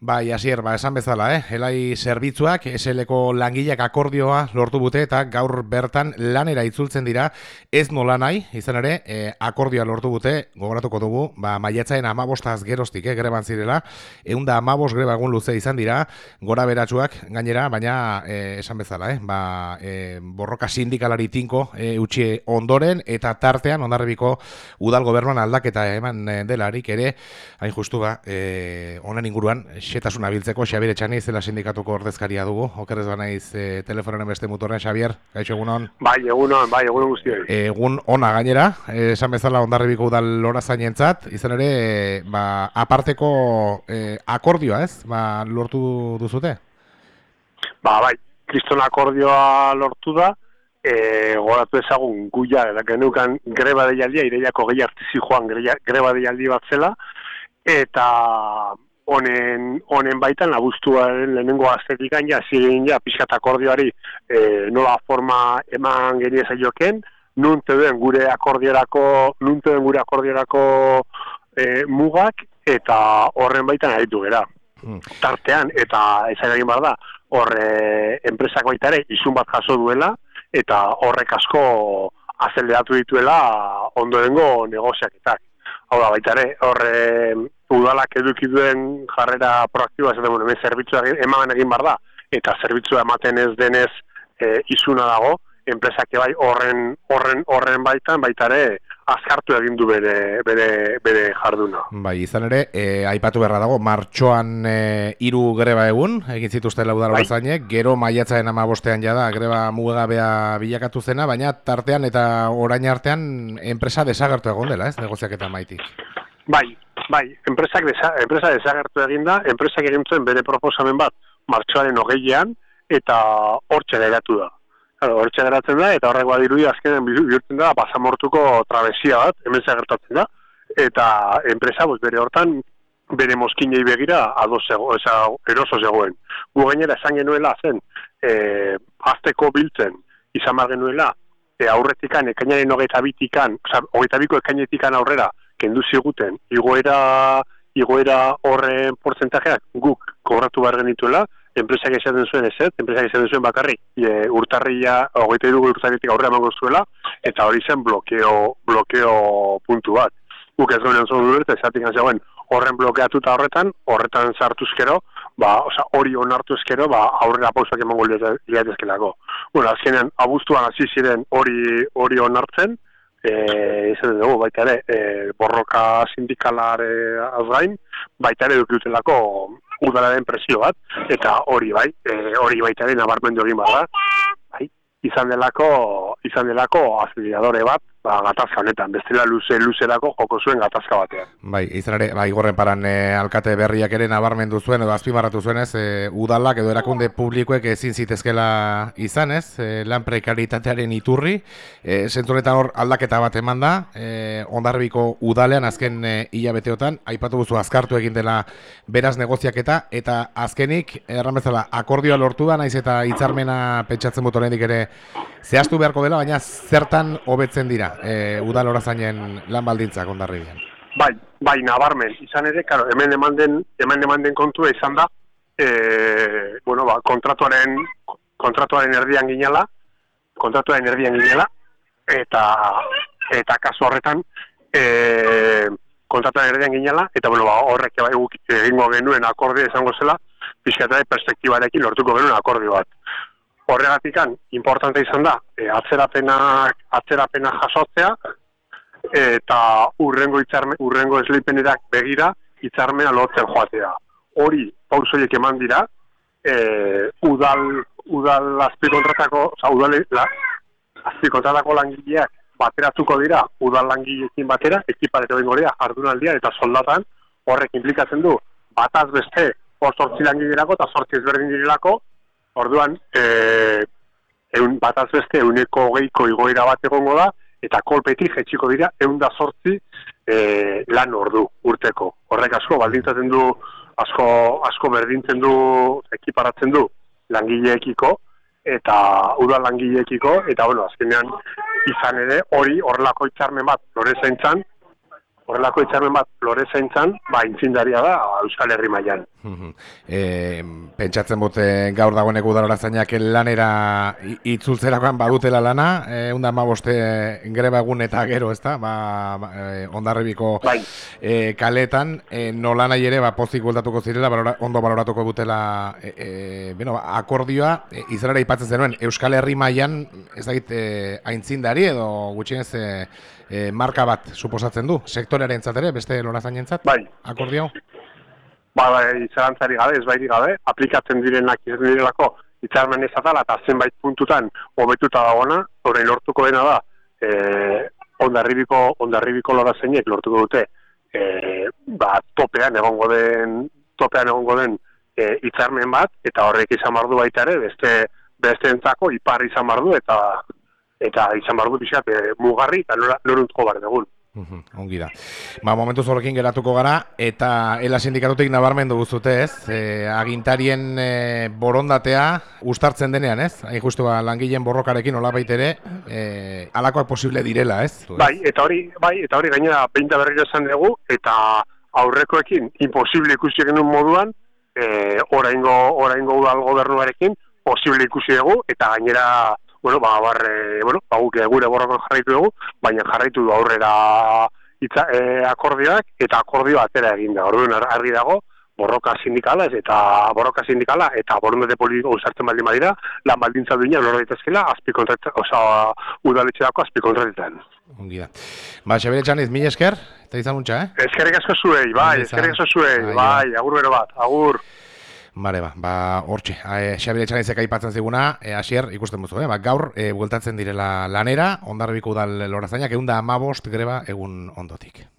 Bai, asier, ba, esan bezala, eh? Elai zerbitzuak, SL-ko langileak akordioa lortu bute eta gaur bertan lanera itzultzen dira, ez nola nahi, izan ere, e, akordioa lortu bute, gogoratuko dugu, ba, maiatzaen amabostaz gerostik, eh, greban zirela, egun da amabos greba egun luze izan dira, gora beratxuak, gainera, baina, e, esan bezala, eh? Ba, e, borroka sindikalari tinko e, utxi ondoren, eta tartean, ondarribiko udal gobernuan aldaketa eman delarik ere, hain justu ba, e, onan inguruan, xetasuna biltzeko, Xabier Etxani, zela sindikatuko ordezkaria dugu, okerrez banaiz e, telefonen beste mutorren, Xabier, gaixo egunon? Bai, egunon, bai, egunon guztioi. Egun ona gainera, e, esan bezala ondarribiko udal lora zainentzat, izan ere, e, ba, aparteko e, akordioa ez, ba, lortu duzute? Ba, bai, kriston akordioa lortu da, e, goratu ezagun guia, genukan greba deialdia, ireiako gehi artizi joan greba deialdi bat zela, eta honen honen baitan abuztuaren lehenengo astetikan ja ziren ja pixkat akordioari e, nola forma eman genie zaioken nun duen gure akordiorako nun duen gure akordiorako e, mugak eta horren baitan aritu gera hmm. tartean eta ezain egin bar da hor e, enpresak baita ere izun bat jaso duela eta horrek asko azeldeatu dituela ondorengo negoziaketak hau da baita ere hor udalak eduki duen jarrera proaktiboa ez bueno, zerbitzua eman egin bar da eta zerbitzua ematen ez denez e, izuna dago enpresak bai horren horren horren baitan baita ere azkartu egin du bere, bere, bere jarduna. Bai, izan ere, e, aipatu berra dago, martxoan e, iru greba egun, egin zituzte laudar bai. gero maiatzaen ama bostean jada, greba mugagabea bilakatu zena, baina tartean eta orain artean enpresa desagertu egon dela, ez, negoziak eta maitik. Bai, bai, enpresak desa, enpresa desagertu eginda, enpresak egin zuen bere proposamen bat martxoaren hogeian, eta hortxe geratu da. Claro, hortxe geratzen da, eta horrek badirudi azkenen bihurtzen da, pasamortuko trabesia bat, hemen zagertatzen da, eta enpresa, pues, bere hortan, bere moskinei begira, ados zego, eroso zegoen. Gu gainera esan genuela zen, e, azteko biltzen, izan mar genuela, e, aurretikan, ekainaren hogeita bitikan, oza, hogeita biko ekainetikan aurrera, kendu ziguten igoera igoera horren portzentajeak guk kobratu behar genituela, enpresak esaten zuen ez, enpresak esaten zuen bakarri, e, urtarria, hogeita irugu urtarritik aurre emango zuela, eta hori zen blokeo, blokeo puntu bat. Guk ez guen zuen dut, esatik zegoen horren blokeatu eta horretan, horretan zartuzkero, ba, oza, hori onartu ezkero, ba, aurrera pausak emango liatezkelako. Bueno, azkenean, abuztuan hasi ziren hori hori onartzen, eh izan dugu baita ere e, borroka sindikalare azgain baita ere dukutelako udalaren presio bat eta hori bai e, hori baita ere nabarmendu egin bada. Bai izan delako izan delako aceleradore bat ba, gatazka honetan, bestela luze luzerako joko zuen gatazka batean. Bai, izan ere, bai, gorren paran e, alkate berriak ere nabarmendu zuen, edo azpimarratu zuen ez, e, udalak edo erakunde publikoek ezin zitezkela izan ez, e, lan prekaritatearen iturri, e, zenturetan hor aldaketa bat eman da, e, ondarbiko udalean azken e, hilabeteotan, aipatu guzu azkartu egin dela beraz negoziaketa, eta azkenik, erran bezala, akordioa lortu da, naiz eta hitzarmena pentsatzen botorendik ere zehaztu beharko dela, baina zertan hobetzen dira e, udal horazainen lan baldintzak ondarribian. Bai, bai, nabarmen, izan ere, karo, hemen eman den, hemen eman den kontua izan da, e, bueno, ba, kontratuaren, kontratuaren erdian ginela, kontratuaren erdian ginela, eta, eta kasu horretan, e, kontratuaren erdian ginela, eta, bueno, ba, horrek egingo genuen akorde izango zela, pizkatare perspektibarekin lortuko genuen akordio bat horregatikan importante izan da e, atzerapenak atzerapena jasotzea eta urrengo hitzarme urrengo eslipenerak begira hitzarmena lotzen joatea. Hori pausoiek eman dira e, udal udal azpikontratako, oza, udal la, azpikontratako langileak bateratuko dira udal langileekin batera, ekiparetu egingo dira jardunaldia eta soldatan horrek implikatzen du bataz beste hor sortzi langilerako eta sortzi ezberdin direlako Orduan, e, eun, bat azbeste, euneko geiko igoera bat egongo da, eta kolpetik jetxiko dira, eun da sortzi e, lan ordu urteko. Horrek asko, baldintzatzen du, asko, asko berdintzen du, ekiparatzen du, langileekiko, eta udal langileekiko, eta bueno, azkenean izan ere, hori horrelako itxarmen bat, lore zaintzan, horrelako hitzarmen bat lore zaintzan, ba, intzindaria da Euskal Herri mailan. e, pentsatzen bote gaur dagoeneko udara zainak lanera itzultzerakoan badutela lana, e, unda boste greba egun eta gero, ez da, ba, e, ondarribiko Bai, e, kaletan, e, nola nahi ere, ba, pozik bueltatuko zirela, balora, ondo baloratuko dutela, e, e, bueno, akordioa, e, izanera ipatzen zenuen, Euskal Herri mailan ez dakit, e, aintzindari edo gutxienez e, e, marka bat suposatzen du, sektorearen ere, beste lora zainentzat, bai. akordio? Ba, bai, zalantzari gabe, ez bairi gabe, aplikatzen direnak izan direlako hitzarmen ez atala eta zenbait puntutan hobetuta dagoena, orain lortuko dena da, e, ondarribiko, ondarribiko lora zeinek lortuko dute, e, ba, topean egongo den, topean egongo den e, hitzarmen bat, eta horrek izan bardu baita ere, beste, beste entzako ipar izan bardu, eta eta izan bardu pixat e, mugarri, eta nora, noruntuko bar dugun. Ongi da. Ba, momentu horrekin geratuko gara, eta ela sindikatutik nabarmendu guztute, ez? E, agintarien e, borondatea ustartzen denean, ez? Hain justu ba, langileen borrokarekin hola baitere, e, alakoak posible direla, ez? Bai, eta hori, bai, eta hori gainera behin da berriro esan dugu, eta aurrekoekin imposible ikusi genuen moduan, e, oraingo, oraingo udal gobernuarekin, posible ikusi dugu, eta gainera, bueno, ba, bar, e, bueno, ba, guk gure borrokan jarraitu dugu, baina jarraitu du aurrera itza, e, akordioak, eta akordioa atera egin da. Orduan ar- argi dago, borroka sindikala eta borroka sindikala eta borondate politiko usartzen baldin badira, lan baldintza duina lor daitezkela azpikontrata, osea, udaletxeako azpikontratetan. Ongi da. Ba, Xabire Txaniz, mila esker, eta izan muntxa, eh? Eskerrik asko zuei, bai, eskerrik asko zuei, bai, agur bero bat, agur. Bare, ba, ba, hortxe, e, Xabire Txanizek aipatzen ziguna, e, asier, ikusten duzu, eh? ba, gaur, e, bueltatzen direla lanera, ondarribiko udal lorazainak, egun da amabost greba egun ondotik.